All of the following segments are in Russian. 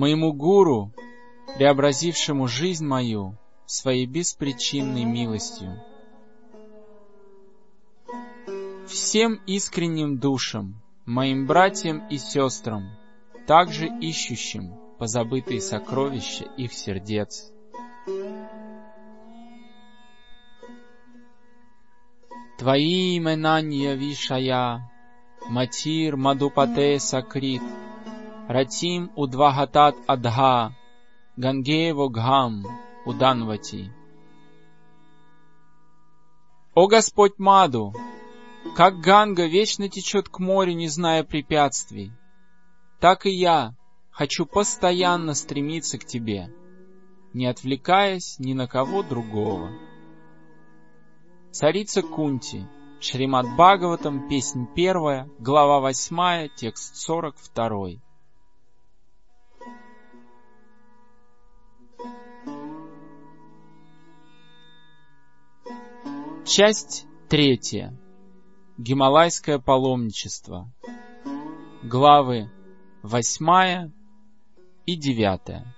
Моему гуру, преобразившему жизнь мою своей беспричинной милостью. Всем искренним душам, моим братьям и сестрам, также ищущим позабытые сокровища их сердец. Твои имена Вишая, Матир Мадупате Сакрит, Ратим Удвагатат Адха, Гангево Гхам Уданвати. О Господь Маду, как Ганга вечно течет к морю, не зная препятствий, так и я хочу постоянно стремиться к Тебе, не отвлекаясь ни на кого другого. Царица Кунти, Шримад Бхагаватам, песнь первая, глава восьмая, текст сорок второй. Часть третья. Гималайское паломничество. Главы восьмая и девятая.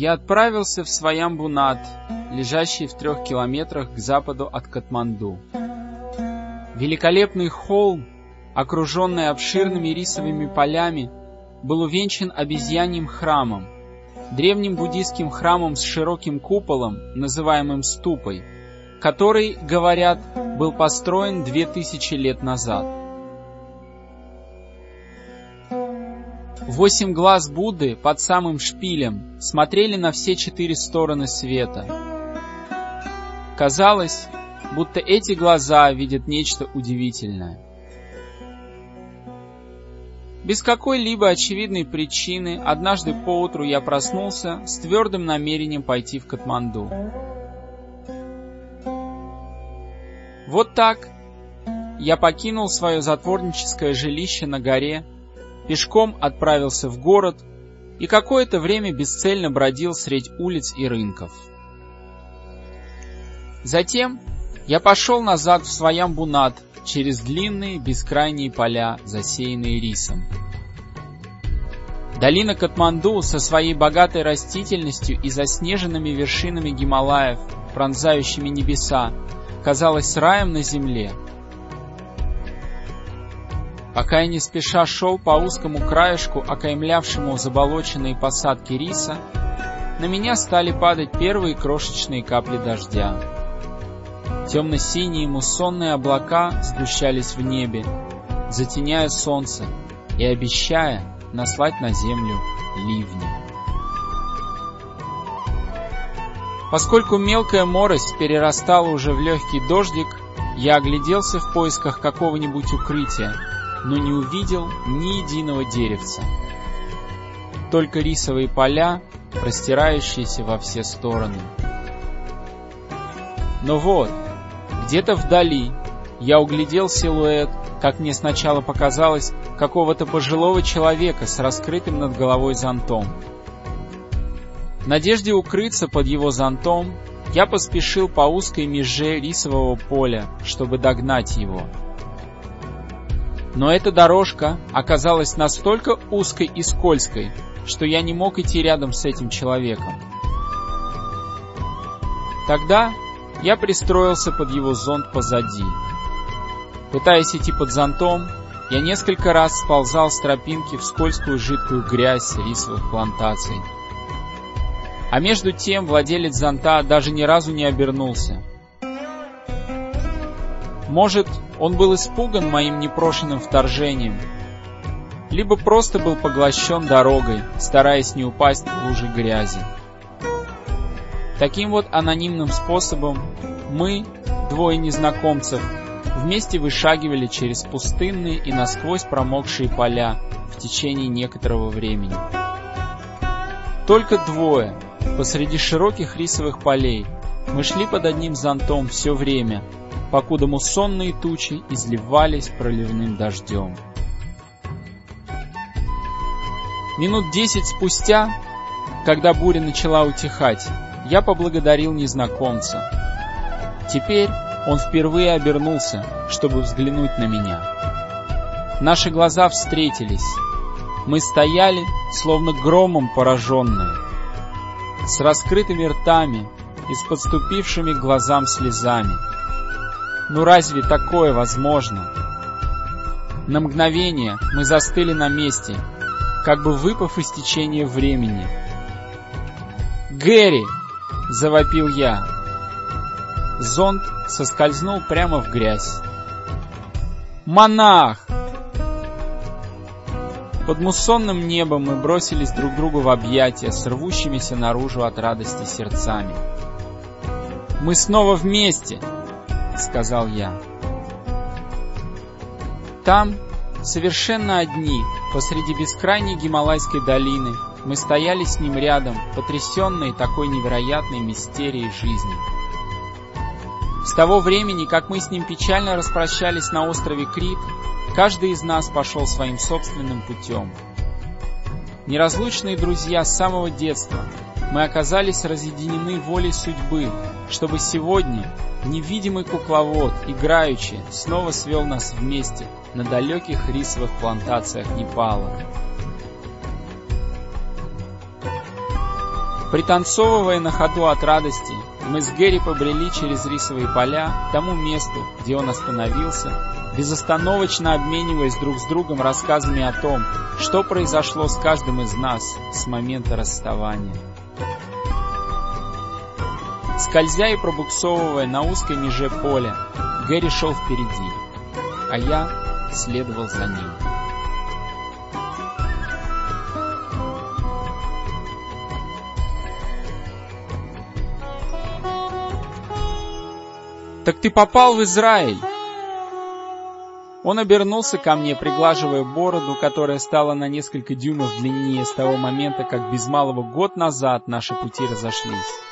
Я отправился в Своямбунат, лежащий в трех километрах к западу от Катманду. Великолепный холм, окруженный обширными рисовыми полями, был увенчан обезьяньим храмом, древним буддийским храмом с широким куполом, называемым ступой, который, говорят, был построен две тысячи лет назад. Восемь глаз Будды под самым шпилем смотрели на все четыре стороны света. Казалось, будто эти глаза видят нечто удивительное. Без какой-либо очевидной причины однажды поутру я проснулся с твердым намерением пойти в Катманду. Вот так я покинул свое затворническое жилище на горе пешком отправился в город и какое-то время бесцельно бродил средь улиц и рынков. Затем я пошел назад в своям бунат через длинные бескрайние поля, засеянные рисом. Долина Катманду со своей богатой растительностью и заснеженными вершинами Гималаев, пронзающими небеса, казалась раем на земле — Пока я не спеша шел по узкому краешку, окаймлявшему заболоченные посадки риса, на меня стали падать первые крошечные капли дождя. Темно-синие муссонные облака сгущались в небе, затеняя солнце и обещая наслать на землю ливни. Поскольку мелкая морось перерастала уже в легкий дождик, я огляделся в поисках какого-нибудь укрытия, но не увидел ни единого деревца. Только рисовые поля, простирающиеся во все стороны. Но вот, где-то вдали я углядел силуэт, как мне сначала показалось, какого-то пожилого человека с раскрытым над головой зонтом. В надежде укрыться под его зонтом, я поспешил по узкой меже рисового поля, чтобы догнать его — но эта дорожка оказалась настолько узкой и скользкой, что я не мог идти рядом с этим человеком. Тогда я пристроился под его зонт позади. Пытаясь идти под зонтом, Я несколько раз сползал с тропинки в скользкую жидкую грязь рисовых плантаций. А между тем владелец зонта даже ни разу не обернулся. Может, он был испуган моим непрошенным вторжением, либо просто был поглощен дорогой, стараясь не упасть в лужи грязи. Таким вот анонимным способом мы, двое незнакомцев, вместе вышагивали через пустынные и насквозь промокшие поля в течение некоторого времени. Только двое, посреди широких рисовых полей, мы шли под одним зонтом все время, покуда муссонные тучи изливались проливным дождем. Минут десять спустя, когда буря начала утихать, я поблагодарил незнакомца. Теперь он впервые обернулся, чтобы взглянуть на меня. Наши глаза встретились. Мы стояли, словно громом пораженные, с раскрытыми ртами и с подступившими глазам слезами. Ну разве такое возможно? На мгновение мы застыли на месте, как бы выпав из течения времени. «Гэри!» — завопил я. Зонт соскользнул прямо в грязь. «Монах!» Под муссонным небом мы бросились друг другу в объятия с наружу от радости сердцами. «Мы снова вместе!» — сказал я. Там, совершенно одни, посреди бескрайней Гималайской долины, мы стояли с ним рядом, потрясенные такой невероятной мистерией жизни. С того времени, как мы с ним печально распрощались на острове Крит, каждый из нас пошел своим собственным путем. Неразлучные друзья с самого детства, мы оказались разъединены волей судьбы, чтобы сегодня невидимый кукловод, играючи, снова свел нас вместе на далеких рисовых плантациях Непала. Пританцовывая на ходу от радости, мы с Гэри побрели через рисовые поля к тому месту, где он остановился, безостановочно обмениваясь друг с другом рассказами о том, что произошло с каждым из нас с момента расставания. Скользя и пробуксовывая на узкой меже поля, Гэри шел впереди, а я следовал за ним. «Так ты попал в Израиль!» Он обернулся ко мне, приглаживая бороду, которая стала на несколько дюймов длиннее с того момента, как без малого год назад наши пути разошлись.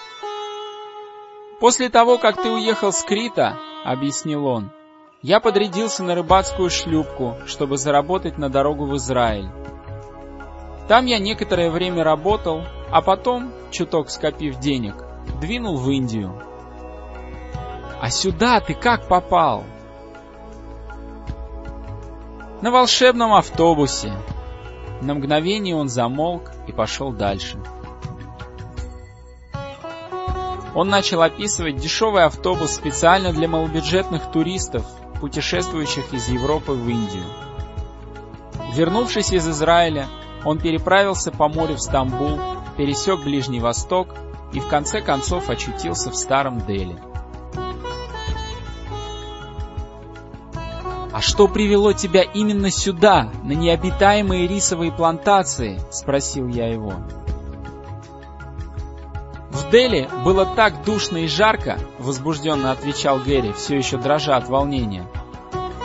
«После того, как ты уехал с Крита, — объяснил он, — я подрядился на рыбацкую шлюпку, чтобы заработать на дорогу в Израиль. Там я некоторое время работал, а потом, чуток скопив денег, двинул в Индию. А сюда ты как попал? На волшебном автобусе. На мгновение он замолк и пошел дальше. Он начал описывать дешевый автобус специально для малобюджетных туристов, путешествующих из Европы в Индию. Вернувшись из Израиля, он переправился по морю в Стамбул, пересек Ближний Восток и в конце концов очутился в Старом Дели. «А что привело тебя именно сюда, на необитаемые рисовые плантации?» — спросил я его. «В Дели было так душно и жарко», — возбужденно отвечал Гэри, все еще дрожа от волнения.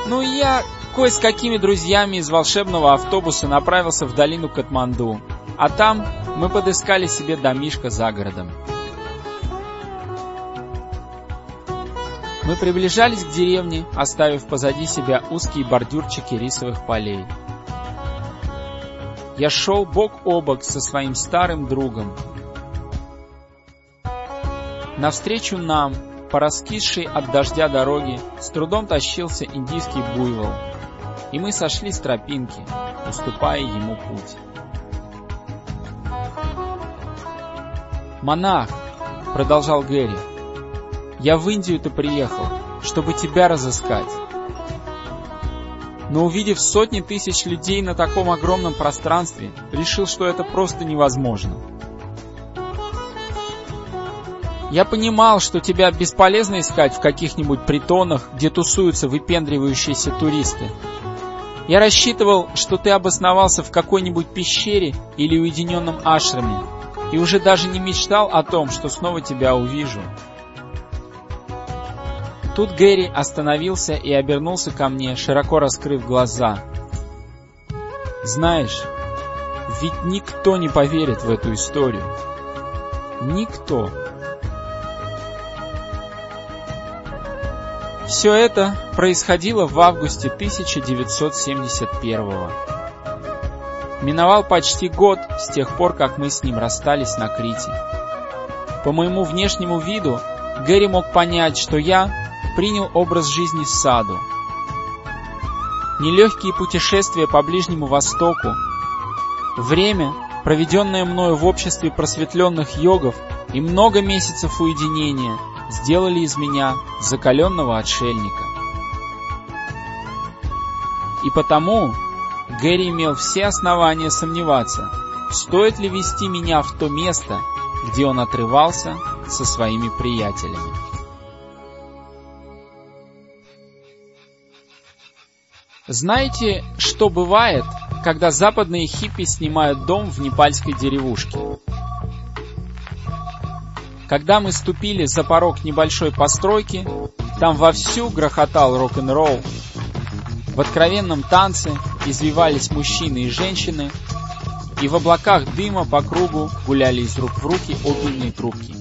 «Ну, я кое с какими друзьями из волшебного автобуса направился в долину Катманду, а там мы подыскали себе домишко за городом. Мы приближались к деревне, оставив позади себя узкие бордюрчики рисовых полей. Я шел бок о бок со своим старым другом. Навстречу нам, по раскисшей от дождя дороге, с трудом тащился индийский буйвол, и мы сошли с тропинки, уступая ему путь. «Монах!» — продолжал Гэри. Я в Индию-то приехал, чтобы тебя разыскать. но увидев сотни тысяч людей на таком огромном пространстве, решил, что это просто невозможно. Я понимал, что тебя бесполезно искать в каких-нибудь притонах, где тусуются выпендривающиеся туристы. Я рассчитывал, что ты обосновался в какой-нибудь пещере или уединенном ашраме, и уже даже не мечтал о том, что снова тебя увижу. Тут Гэри остановился и обернулся ко мне, широко раскрыв глаза. Знаешь, ведь никто не поверит в эту историю. Никто. Все это происходило в августе 1971 -го. Миновал почти год с тех пор, как мы с ним расстались на Крите. По моему внешнему виду Гэри мог понять, что я принял образ жизни саду. Нелегкие путешествия по Ближнему Востоку, время, проведенное мною в обществе просветленных йогов и много месяцев уединения – сделали из меня закаленного отшельника. И потому Гэри имел все основания сомневаться, стоит ли вести меня в то место, где он отрывался со своими приятелями. Знаете, что бывает, когда западные хиппи снимают дом в непальской деревушке? Когда мы ступили за порог небольшой постройки, там вовсю грохотал рок-н-ролл. В откровенном танце извивались мужчины и женщины, и в облаках дыма по кругу гуляли из рук в руки огненные трубки.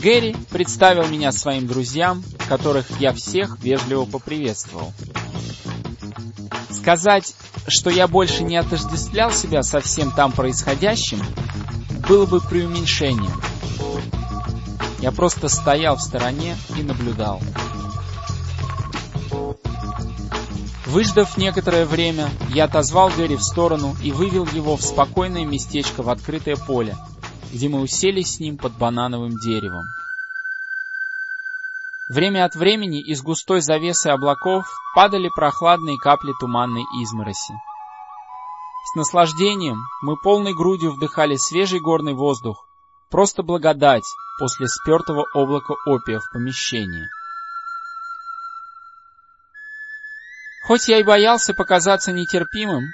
Гэри представил меня своим друзьям, которых я всех вежливо поприветствовал. Сказать, что я больше не отождествлял себя со всем там происходящим, было бы преуменьшением. Я просто стоял в стороне и наблюдал. Выждав некоторое время, я отозвал Гэри в сторону и вывел его в спокойное местечко в открытое поле, где мы уселись с ним под банановым деревом. Время от времени из густой завесы облаков падали прохладные капли туманной измороси. С наслаждением мы полной грудью вдыхали свежий горный воздух, просто благодать после спертого облака опия в помещении. Хоть я и боялся показаться нетерпимым,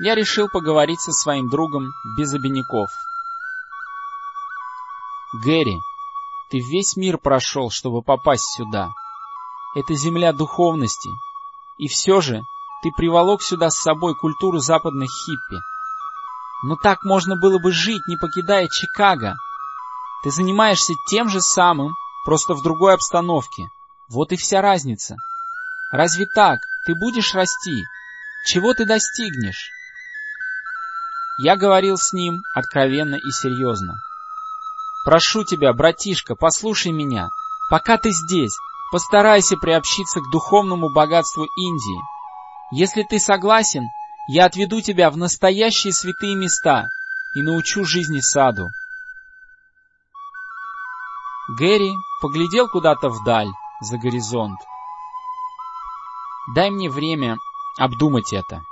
я решил поговорить со своим другом без обиняков. Гэри, ты весь мир прошел, чтобы попасть сюда. Это земля духовности. И все же ты приволок сюда с собой культуру западных хиппи. Но так можно было бы жить, не покидая Чикаго. Ты занимаешься тем же самым, просто в другой обстановке. Вот и вся разница. Разве так ты будешь расти? Чего ты достигнешь? Я говорил с ним откровенно и серьезно. Прошу тебя, братишка, послушай меня. Пока ты здесь, постарайся приобщиться к духовному богатству Индии. Если ты согласен, я отведу тебя в настоящие святые места и научу жизни саду. Гэри поглядел куда-то вдаль, за горизонт. Дай мне время обдумать это.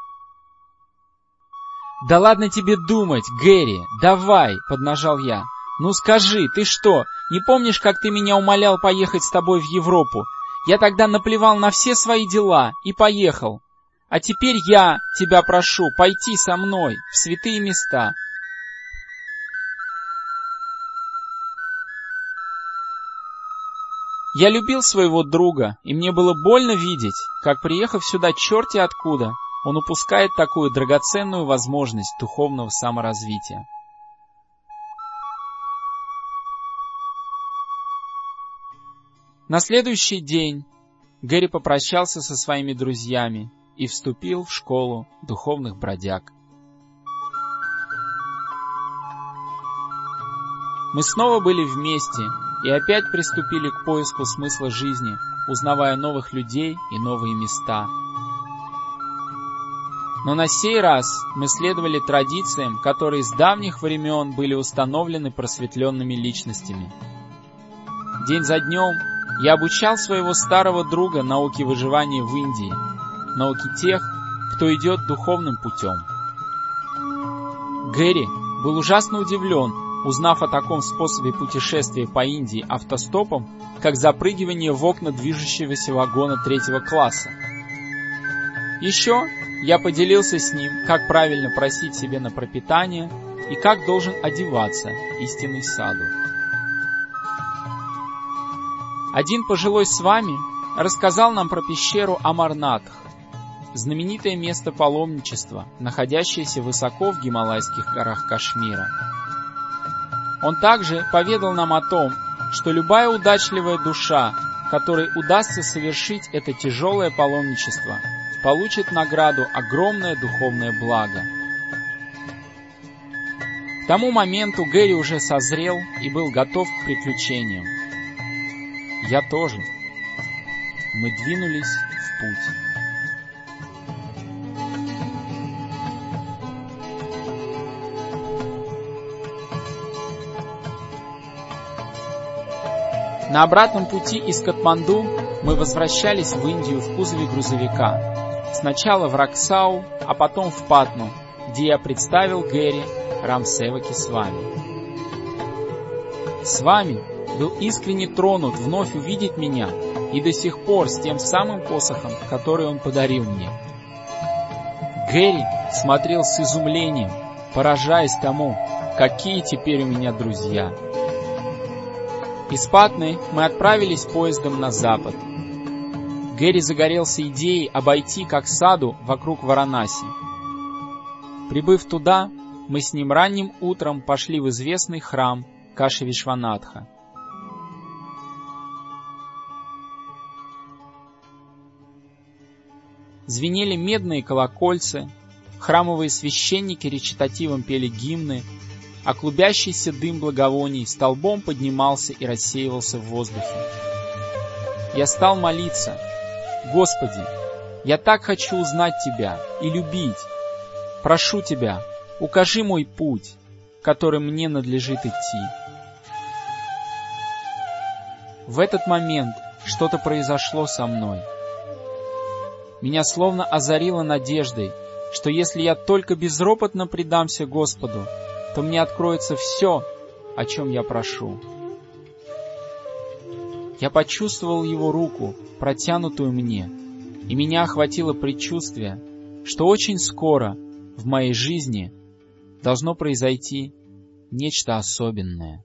Да ладно тебе думать, Гэри, давай, поднажал я. Ну скажи, ты что, не помнишь, как ты меня умолял поехать с тобой в Европу? Я тогда наплевал на все свои дела и поехал. А теперь я тебя прошу пойти со мной в святые места. Я любил своего друга, и мне было больно видеть, как, приехав сюда черти откуда, он упускает такую драгоценную возможность духовного саморазвития. На следующий день Гэри попрощался со своими друзьями и вступил в школу духовных бродяг. Мы снова были вместе и опять приступили к поиску смысла жизни, узнавая новых людей и новые места. Но на сей раз мы следовали традициям, которые с давних времен были установлены просветленными личностями. День за днем Я обучал своего старого друга науке выживания в Индии, науке тех, кто идет духовным путем. Гэри был ужасно удивлен, узнав о таком способе путешествия по Индии автостопом, как запрыгивание в окна движущегося вагона третьего класса. Еще я поделился с ним, как правильно просить себе на пропитание и как должен одеваться истинный саду. Один пожилой с вами рассказал нам про пещеру Амарнатх, знаменитое место паломничества, находящееся высоко в Гималайских горах Кашмира. Он также поведал нам о том, что любая удачливая душа, которой удастся совершить это тяжелое паломничество, получит награду огромное духовное благо. К тому моменту Гэри уже созрел и был готов к приключениям. Я тоже. Мы двинулись в путь. На обратном пути из Катманду мы возвращались в Индию в кузове грузовика. Сначала в Раксау, а потом в Патну, где я представил Гэри Рамсеваки с вами. С вами был искренне тронут вновь увидеть меня и до сих пор с тем самым посохом, который он подарил мне. Гэри смотрел с изумлением, поражаясь тому, какие теперь у меня друзья. Из Патны мы отправились поездом на запад. Гэри загорелся идеей обойти как саду вокруг Варанаси. Прибыв туда, мы с ним ранним утром пошли в известный храм Каши Вишванатха. Звенели медные колокольцы, храмовые священники речитативом пели гимны, а клубящийся дым благовоний столбом поднимался и рассеивался в воздухе. Я стал молиться, «Господи, я так хочу узнать Тебя и любить. Прошу Тебя, укажи мой путь, которым мне надлежит идти». В этот момент что-то произошло со мной. Меня словно озарило надеждой, что если я только безропотно предамся Господу, то мне откроется все, о чем я прошу. Я почувствовал его руку, протянутую мне, и меня охватило предчувствие, что очень скоро в моей жизни должно произойти нечто особенное.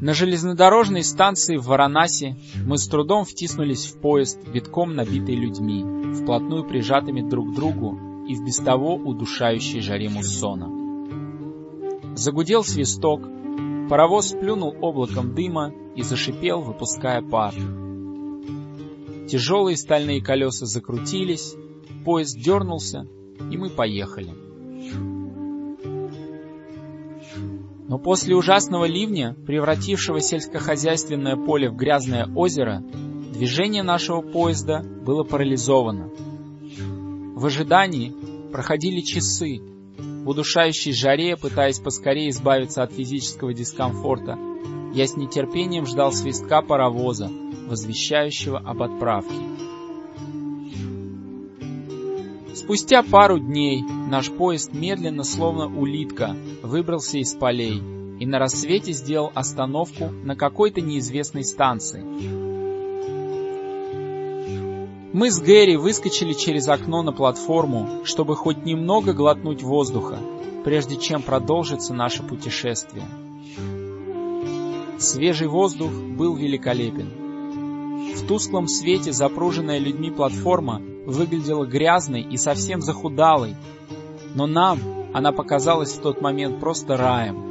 На железнодорожной станции в Варанаси мы с трудом втиснулись в поезд, битком набитый людьми, вплотную прижатыми друг к другу и в без того удушающей жаре муссона. Загудел свисток, паровоз плюнул облаком дыма и зашипел, выпуская пар. Тяжелые стальные колеса закрутились, поезд дернулся, и мы поехали. Но после ужасного ливня, превратившего сельскохозяйственное поле в грязное озеро, движение нашего поезда было парализовано. В ожидании проходили часы, в удушающей жаре, пытаясь поскорее избавиться от физического дискомфорта, я с нетерпением ждал свистка паровоза, возвещающего об отправке. Спустя пару дней наш поезд медленно, словно улитка, выбрался из полей и на рассвете сделал остановку на какой-то неизвестной станции. Мы с Гэри выскочили через окно на платформу, чтобы хоть немного глотнуть воздуха, прежде чем продолжится наше путешествие. Свежий воздух был великолепен. В тусклом свете запруженная людьми платформа выглядела грязной и совсем захудалой, но нам она показалась в тот момент просто раем.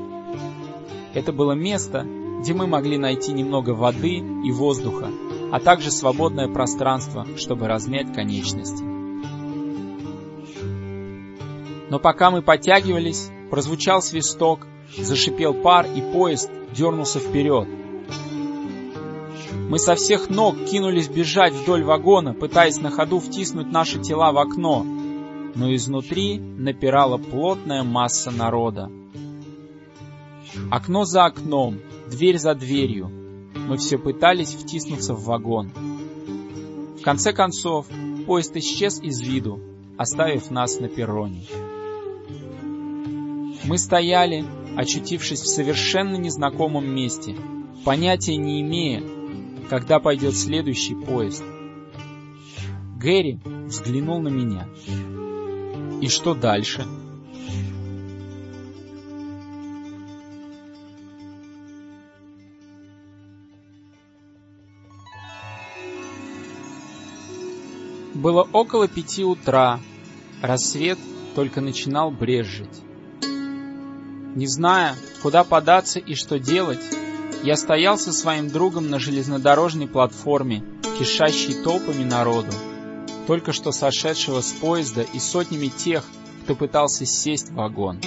Это было место, где мы могли найти немного воды и воздуха, а также свободное пространство, чтобы размять конечности. Но пока мы подтягивались, прозвучал свисток, зашипел пар, и поезд дернулся вперед. Мы со всех ног кинулись бежать вдоль вагона, пытаясь на ходу втиснуть наши тела в окно. но изнутри напирала плотная масса народа. Окно за окном, дверь за дверью. Мы все пытались втиснуться в вагон. В конце концов, поезд исчез из виду, оставив нас на перроне. Мы стояли, очутившись в совершенно незнакомом месте, понятия не имея, когда пойдет следующий поезд. Гэри взглянул на меня. И что дальше? Было около пяти утра, рассвет только начинал брезжить. Не зная, куда податься и что делать, я стоял со своим другом на железнодорожной платформе, кишащей толпами народу только что сошедшего с поезда и сотнями тех, кто пытался сесть в вагон.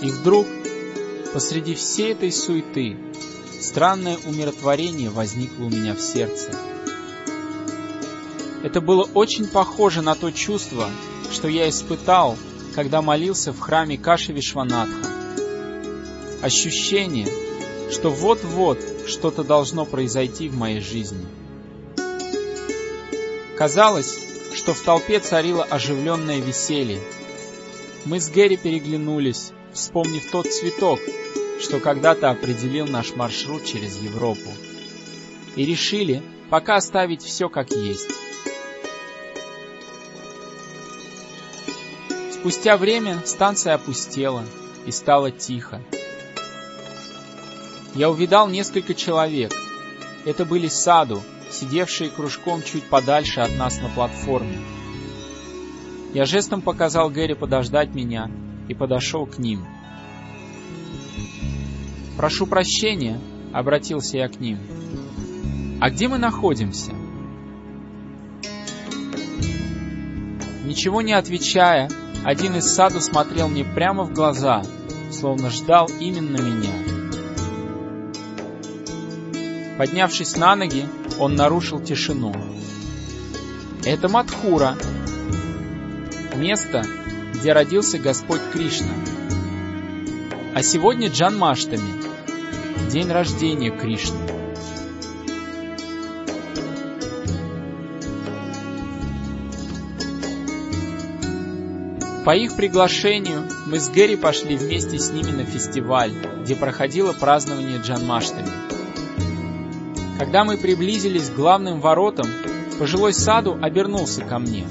И вдруг, посреди всей этой суеты, странное умиротворение возникло у меня в сердце. Это было очень похоже на то чувство, что я испытал, когда молился в храме Каши Вишванатха. Ощущение, что вот-вот что-то должно произойти в моей жизни. Казалось, что в толпе царило оживленное веселье. Мы с Гэри переглянулись, вспомнив тот цветок, что когда-то определил наш маршрут через Европу. И решили пока оставить все как есть. Спустя время станция опустела и стало тихо. Я увидал несколько человек. Это были Саду, сидевшие кружком чуть подальше от нас на платформе. Я жестом показал Гэри подождать меня и подошел к ним. «Прошу прощения», — обратился я к ним. «А где мы находимся?» Ничего не отвечая, один из саду смотрел мне прямо в глаза, словно ждал именно меня. Поднявшись на ноги, он нарушил тишину. Это Мадхура, место, где родился Господь Кришна. А сегодня Джанмаштами, день рождения Кришны. По их приглашению мы с Гэри пошли вместе с ними на фестиваль, где проходило празднование Джанмаштами. Когда мы приблизились к главным воротам, пожилой саду обернулся ко мне.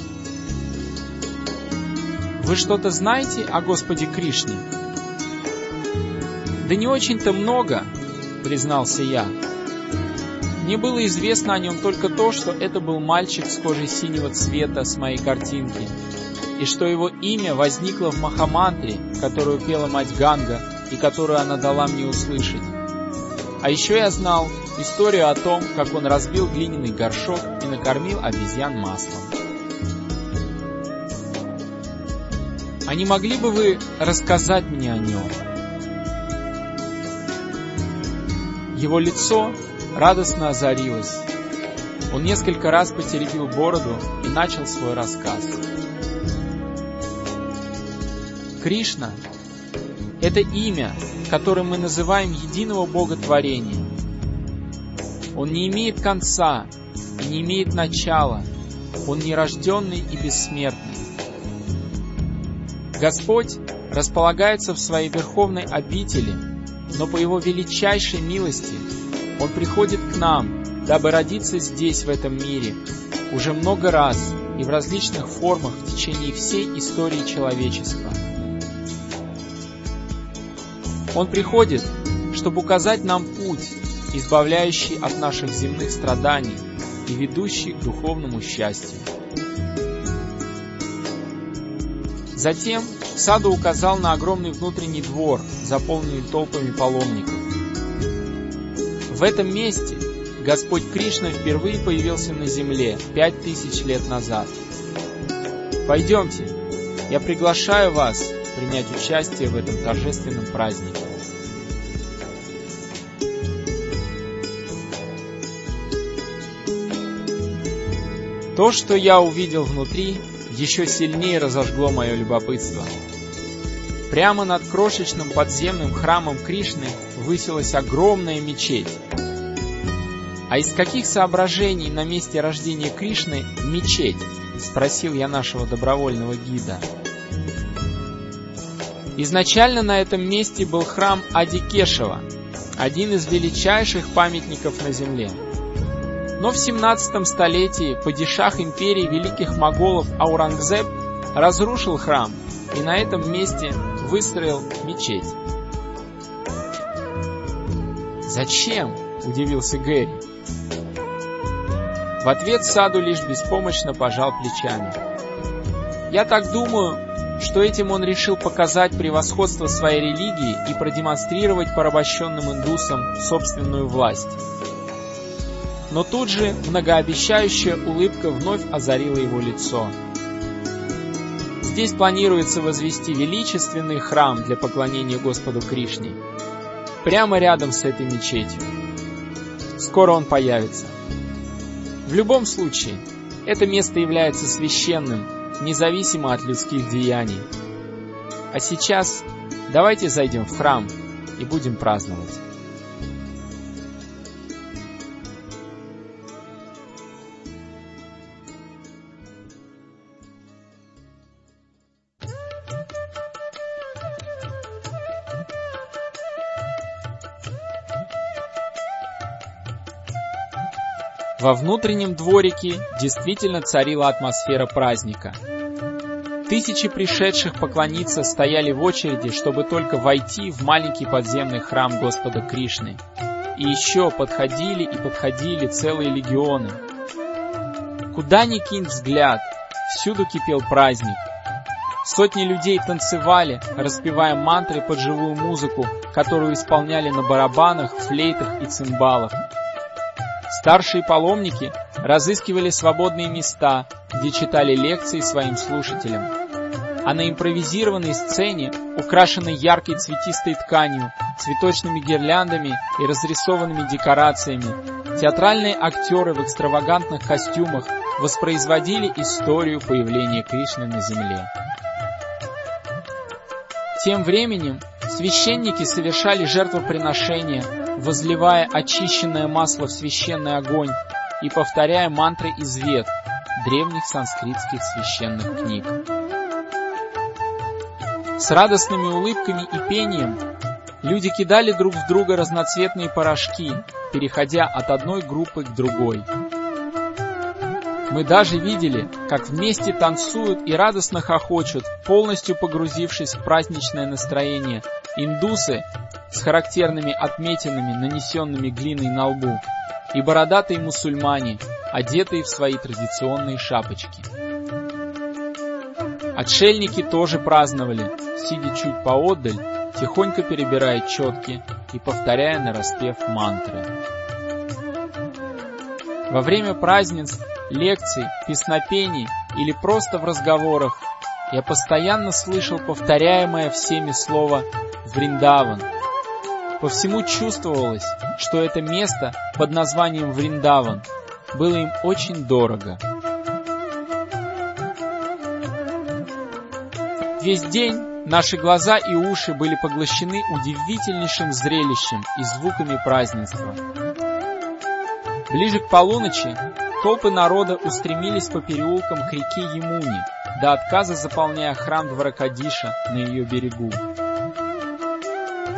«Вы что-то знаете о Господе Кришне?» «Да не очень-то много», — признался я. Мне было известно о нем только то, что это был мальчик с кожей синего цвета с моей картинки, и что его имя возникло в Махамантре, которую пела мать Ганга и которую она дала мне услышать. А еще я знал, историю о том, как он разбил глиняный горшок и накормил обезьян маслом. А не могли бы вы рассказать мне о нем? Его лицо радостно озарилось. Он несколько раз потеребил бороду и начал свой рассказ. Кришна — это имя, которым мы называем единого Бога творения. Он не имеет конца и не имеет начала. Он нерожденный и бессмертный. Господь располагается в своей верховной обители, но по Его величайшей милости Он приходит к нам, дабы родиться здесь, в этом мире, уже много раз и в различных формах в течение всей истории человечества. Он приходит, чтобы указать нам путь, избавляющий от наших земных страданий и ведущий к духовному счастью. Затем Саду указал на огромный внутренний двор, заполненный толпами паломников. В этом месте Господь Кришна впервые появился на земле пять тысяч лет назад. Пойдемте, я приглашаю вас принять участие в этом торжественном празднике. То, что я увидел внутри, еще сильнее разожгло мое любопытство. Прямо над крошечным подземным храмом Кришны высилась огромная мечеть. А из каких соображений на месте рождения Кришны мечеть? Спросил я нашего добровольного гида. Изначально на этом месте был храм Адикешева, один из величайших памятников на земле. Но в 17 столетии падишах империи великих моголов Аурангзеб разрушил храм и на этом месте выстроил мечеть. «Зачем?» — удивился Гэри. В ответ Саду лишь беспомощно пожал плечами. «Я так думаю, что этим он решил показать превосходство своей религии и продемонстрировать порабощенным индусам собственную власть». Но тут же многообещающая улыбка вновь озарила его лицо. Здесь планируется возвести величественный храм для поклонения Господу Кришне. Прямо рядом с этой мечетью. Скоро он появится. В любом случае, это место является священным, независимо от людских деяний. А сейчас давайте зайдем в храм и будем праздновать. Во внутреннем дворике действительно царила атмосфера праздника. Тысячи пришедших поклониться стояли в очереди, чтобы только войти в маленький подземный храм Господа Кришны. И еще подходили и подходили целые легионы. Куда ни кинь взгляд, всюду кипел праздник. Сотни людей танцевали, распевая мантры под живую музыку, которую исполняли на барабанах, флейтах и цимбалах. Старшие паломники разыскивали свободные места, где читали лекции своим слушателям. А на импровизированной сцене, украшенной яркой цветистой тканью, цветочными гирляндами и разрисованными декорациями, театральные актеры в экстравагантных костюмах воспроизводили историю появления Кришны на земле. Тем временем священники совершали жертвоприношения, возливая очищенное масло в священный огонь и повторяя мантры из вед, древних санскритских священных книг. С радостными улыбками и пением люди кидали друг в друга разноцветные порошки, переходя от одной группы к другой. Мы даже видели, как вместе танцуют и радостно хохочут, полностью погрузившись в праздничное настроение, индусы с характерными отметинами, нанесенными глиной на лбу, и бородатые мусульмане, одетые в свои традиционные шапочки. Отшельники тоже праздновали, сидя чуть поодаль, тихонько перебирая четки и повторяя нараспев мантры. Во время празднеств, лекций, песнопений или просто в разговорах я постоянно слышал повторяемое всеми слово «Вриндаван», по всему чувствовалось, что это место под названием Вриндаван было им очень дорого. Весь день наши глаза и уши были поглощены удивительнейшим зрелищем и звуками празднества. Ближе к полуночи толпы народа устремились по переулкам к реке Емуни, до отказа заполняя храм Дваракадиша на ее берегу.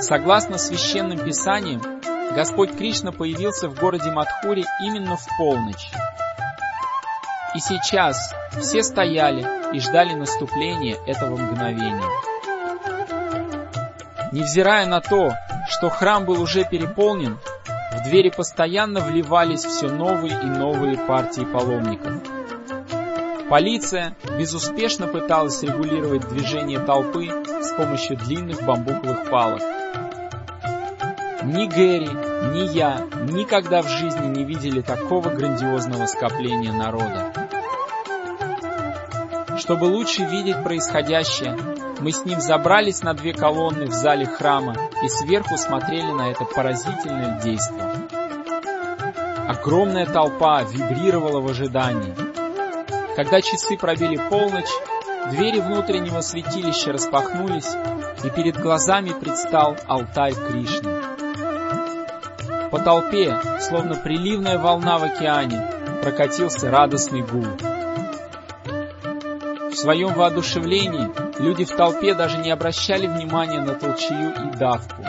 Согласно священным писаниям, Господь Кришна появился в городе Мадхури именно в полночь. И сейчас все стояли и ждали наступления этого мгновения. Невзирая на то, что храм был уже переполнен, в двери постоянно вливались все новые и новые партии паломников. Полиция безуспешно пыталась регулировать движение толпы с помощью длинных бамбуковых палок. Ни Гэри, ни я никогда в жизни не видели такого грандиозного скопления народа. Чтобы лучше видеть происходящее, мы с ним забрались на две колонны в зале храма и сверху смотрели на это поразительное действо. Огромная толпа вибрировала в ожидании. Когда часы пробили полночь, двери внутреннего святилища распахнулись, и перед глазами предстал алтарь Кришны. По толпе, словно приливная волна в океане, прокатился радостный гул. В своем воодушевлении люди в толпе даже не обращали внимания на толчью и давку.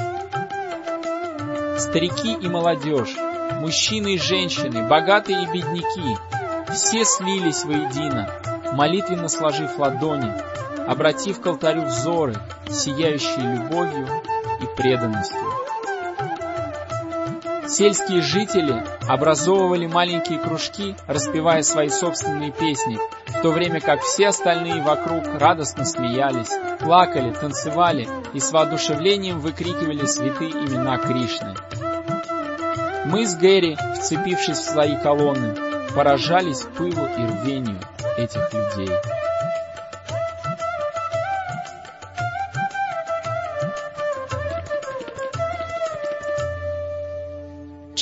Старики и молодежь, мужчины и женщины, богатые и бедняки, все слились воедино, молитвенно сложив ладони, обратив к алтарю взоры, сияющие любовью и преданностью. Сельские жители образовывали маленькие кружки, распевая свои собственные песни, в то время как все остальные вокруг радостно смеялись, плакали, танцевали и с воодушевлением выкрикивали святые имена Кришны. Мы с Гэри, вцепившись в свои колонны, поражались пылу и рвению этих людей.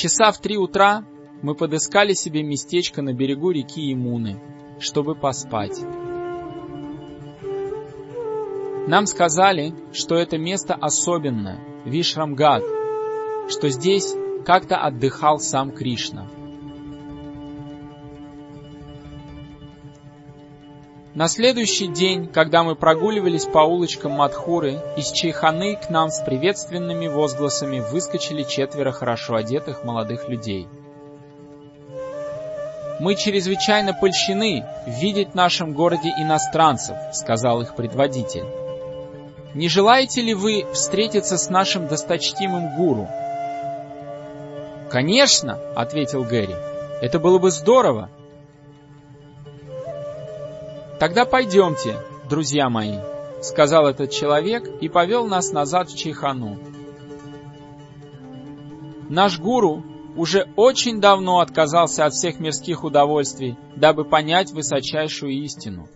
Часа в три утра мы подыскали себе местечко на берегу реки Имуны, чтобы поспать. Нам сказали, что это место особенное, Вишрамгад, что здесь как-то отдыхал сам Кришна. На следующий день, когда мы прогуливались по улочкам Мадхуры, из Чайханы к нам с приветственными возгласами выскочили четверо хорошо одетых молодых людей. «Мы чрезвычайно польщены видеть в нашем городе иностранцев», — сказал их предводитель. «Не желаете ли вы встретиться с нашим досточтимым гуру?» «Конечно», — ответил Гэри. «Это было бы здорово. «Тогда пойдемте, друзья мои», — сказал этот человек и повел нас назад в Чайхану. Наш гуру уже очень давно отказался от всех мирских удовольствий, дабы понять высочайшую истину.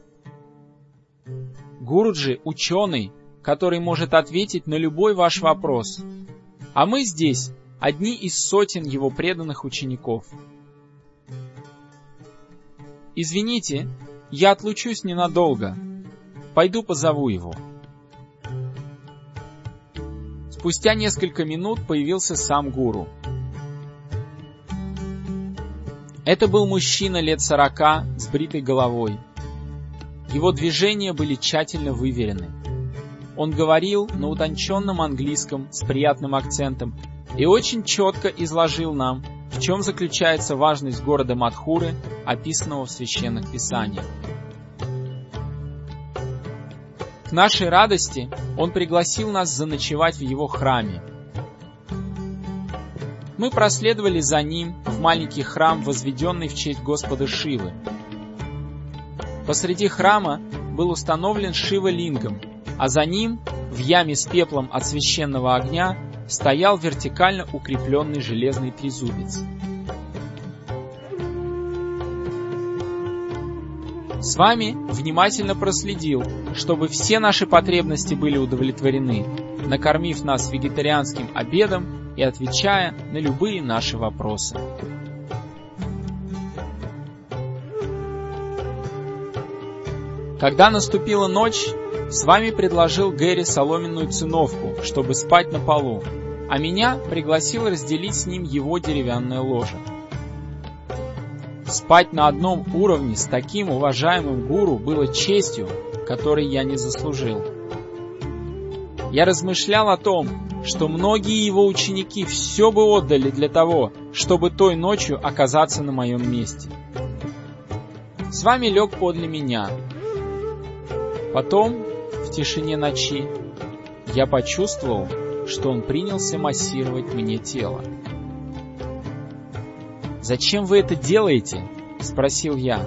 Гуруджи — ученый, который может ответить на любой ваш вопрос. А мы здесь одни из сотен его преданных учеников. Извините, я отлучусь ненадолго. Пойду позову его. Спустя несколько минут появился сам гуру. Это был мужчина лет сорока с бритой головой. Его движения были тщательно выверены. Он говорил на утонченном английском с приятным акцентом и очень четко изложил нам, в чем заключается важность города Мадхуры, описанного в священных писаниях. К нашей радости он пригласил нас заночевать в его храме. Мы проследовали за ним в маленький храм, возведенный в честь Господа Шивы. Посреди храма был установлен Шива Лингом, а за ним, в яме с пеплом от священного огня, стоял вертикально укрепленный железный трезубец. С вами внимательно проследил, чтобы все наши потребности были удовлетворены, накормив нас вегетарианским обедом и отвечая на любые наши вопросы. Когда наступила ночь, с вами предложил Гэри соломенную циновку, чтобы спать на полу, а меня пригласил разделить с ним его деревянное ложе. Спать на одном уровне с таким уважаемым гуру было честью, которой я не заслужил. Я размышлял о том, что многие его ученики все бы отдали для того, чтобы той ночью оказаться на моем месте. С вами лег подле меня. Потом тишине ночи, я почувствовал, что он принялся массировать мне тело. «Зачем вы это делаете?» — спросил я.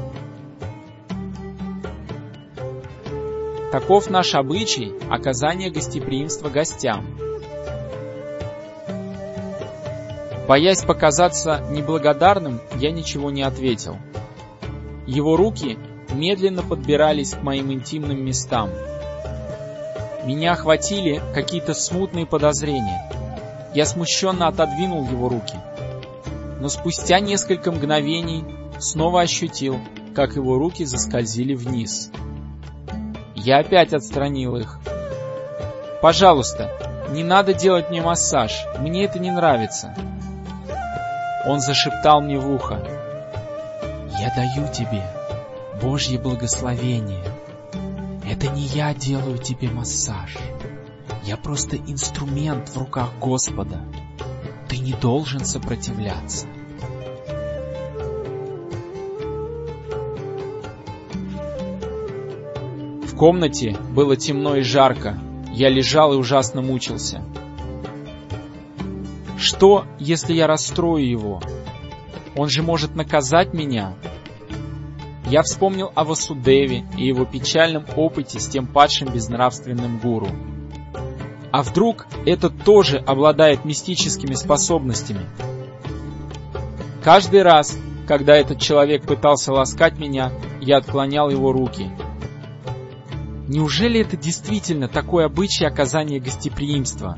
Таков наш обычай оказания гостеприимства гостям. Боясь показаться неблагодарным, я ничего не ответил. Его руки медленно подбирались к моим интимным местам — меня охватили какие-то смутные подозрения. Я смущенно отодвинул его руки. Но спустя несколько мгновений снова ощутил, как его руки заскользили вниз. Я опять отстранил их. «Пожалуйста, не надо делать мне массаж, мне это не нравится». Он зашептал мне в ухо. «Я даю тебе Божье благословение. Это не я делаю тебе массаж. Я просто инструмент в руках Господа. Ты не должен сопротивляться». В комнате было темно и жарко. Я лежал и ужасно мучился. Что, если я расстрою его? Он же может наказать меня. Я вспомнил о Васудеве и его печальном опыте с тем падшим безнравственным гуру. А вдруг этот тоже обладает мистическими способностями? Каждый раз, когда этот человек пытался ласкать меня, я отклонял его руки. Неужели это действительно такое обычай оказания гостеприимства?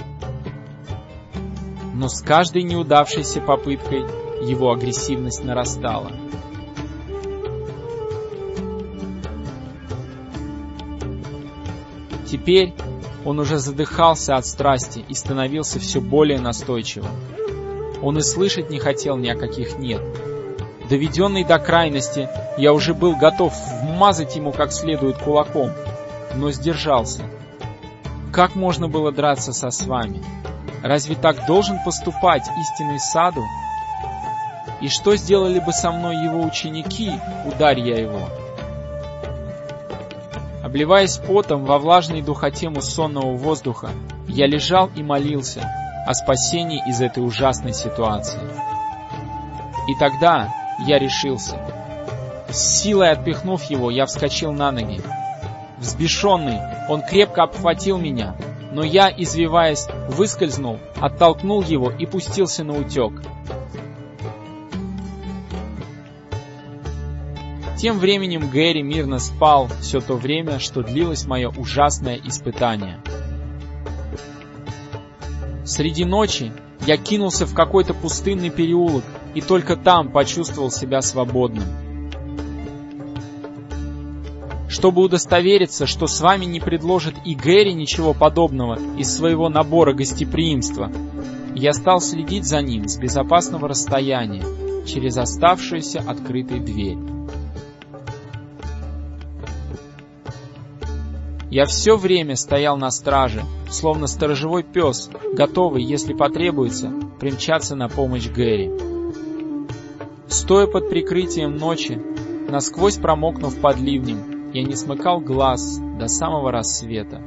но с каждой неудавшейся попыткой его агрессивность нарастала. Теперь он уже задыхался от страсти и становился все более настойчивым. Он и слышать не хотел ни о каких «нет». Доведенный до крайности, я уже был готов вмазать ему как следует кулаком, но сдержался. Как можно было драться со с вами? Разве так должен поступать истинный саду? И что сделали бы со мной его ученики, ударь я его? Обливаясь потом во влажной духоте муссонного воздуха, я лежал и молился о спасении из этой ужасной ситуации. И тогда я решился. С силой отпихнув его, я вскочил на ноги. Взбешенный, он крепко обхватил меня, но я, извиваясь, выскользнул, оттолкнул его и пустился на утек. Тем временем Гэри мирно спал все то время, что длилось мое ужасное испытание. Среди ночи я кинулся в какой-то пустынный переулок и только там почувствовал себя свободным. Чтобы удостовериться, что с вами не предложит и Гэри ничего подобного из своего набора гостеприимства, я стал следить за ним с безопасного расстояния, через оставшуюся открытой дверь. Я все время стоял на страже, словно сторожевой пес, готовый, если потребуется, примчаться на помощь Гэри. Стоя под прикрытием ночи, насквозь промокнув под ливнем, я не смыкал глаз до самого рассвета.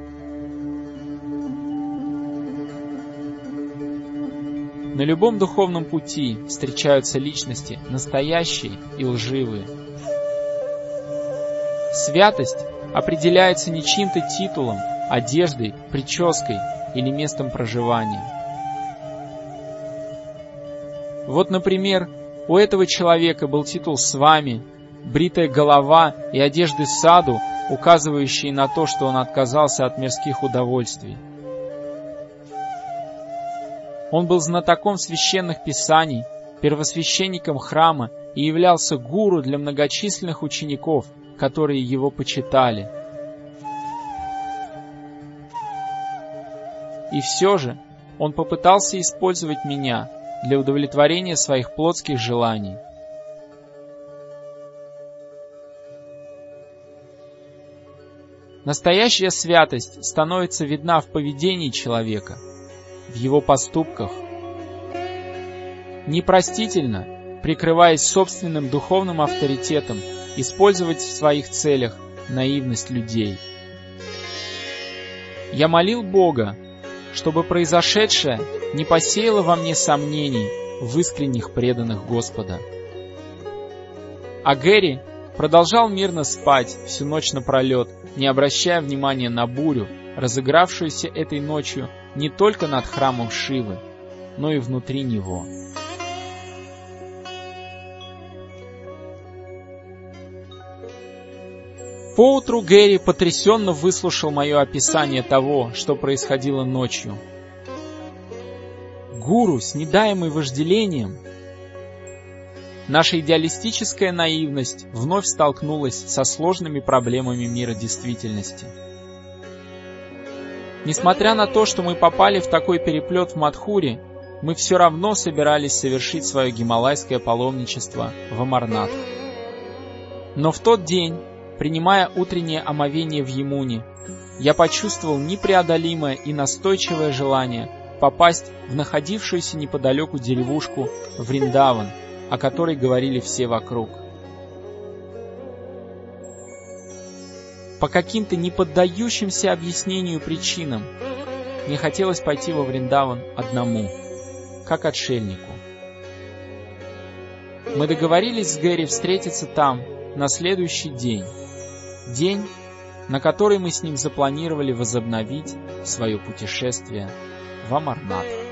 На любом духовном пути встречаются личности, настоящие и лживые. Святость определяется не чьим-то титулом, одеждой, прической или местом проживания. Вот, например, у этого человека был титул с вами, бритая голова и одежды саду, указывающие на то, что он отказался от мирских удовольствий. Он был знатоком священных писаний, первосвященником храма и являлся гуру для многочисленных учеников, которые его почитали. И все же он попытался использовать меня для удовлетворения своих плотских желаний. Настоящая святость становится видна в поведении человека, в его поступках. Непростительно, прикрываясь собственным духовным авторитетом, использовать в своих целях наивность людей. Я молил Бога, чтобы произошедшее не посеяло во мне сомнений в искренних преданных Господа. А Гэри продолжал мирно спать всю ночь напролет, не обращая внимания на бурю, разыгравшуюся этой ночью не только над храмом Шивы, но и внутри него. Поутру Гэри потрясенно выслушал мое описание того, что происходило ночью. Гуру, с недаемой вожделением, Наша идеалистическая наивность вновь столкнулась со сложными проблемами мира действительности. Несмотря на то, что мы попали в такой переплет в Мадхуре, мы все равно собирались совершить свое гималайское паломничество в Амарнат. Но в тот день, принимая утреннее омовение в Емуне, я почувствовал непреодолимое и настойчивое желание попасть в находившуюся неподалеку деревушку Вриндаван, о которой говорили все вокруг. По каким-то неподдающимся объяснению причинам мне хотелось пойти во Вриндаван одному, как отшельнику. Мы договорились с Гэри встретиться там на следующий день. День, на который мы с ним запланировали возобновить свое путешествие в Амарнат.